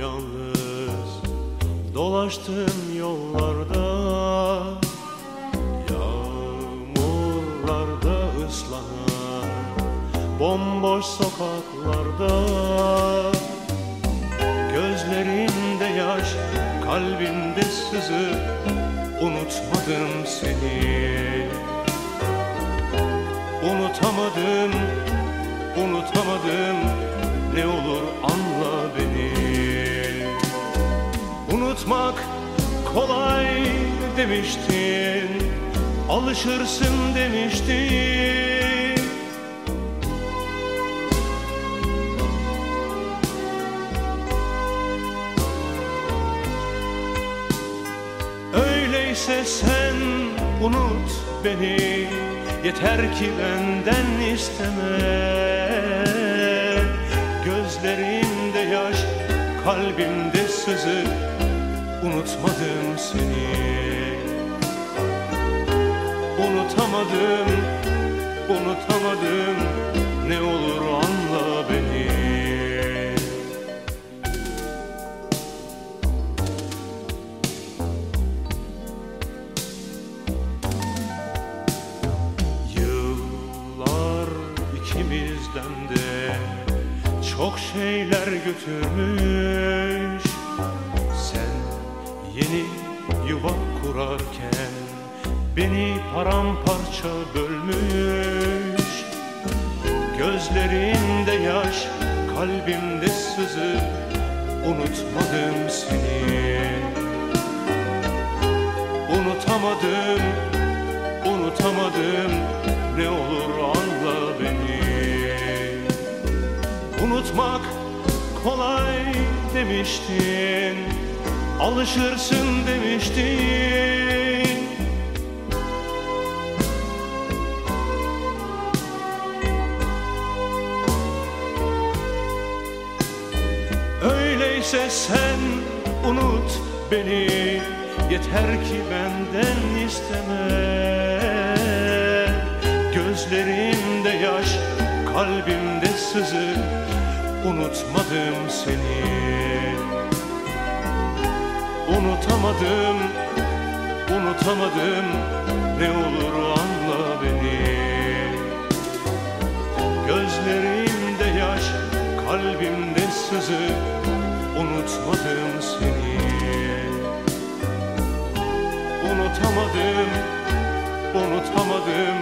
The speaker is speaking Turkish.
yalnız dolaştım yollarda. Yağmurlarda ıslanan bomboş sokaklarda. Gözlerimde yaş kalbimde sızı unutmadım seni. Unutamadım, unutamadım ne olur Unutmak kolay demiştin Alışırsın demiştin. Öyleyse sen unut beni Yeter ki benden isteme. Gözlerimde yaş, kalbimde sızı Unutmadım seni. Unutamadım, unutamadım. Ne olur anla beni. Yıllar ikimizden de çok şeyler götürmüş yeni yuva kurarken beni paramparça bölmüş. Gözlerinde yaş, kalbimde sızı Unutmadım seni. Unutamadım, unutamadım Ne olur anla beni. Unutmak kolay demiştin Alışırsın demiştin. Öyleyse sen unut beni. Yeter ki benden isteme. Gözlerimde yaş, kalbimde sızı. Unutmadım seni Unutamadım, unutamadım Ne olur anla beni. Gözlerimde yaş, kalbimde sızı Unutmadım seni. Unutamadım, unutamadım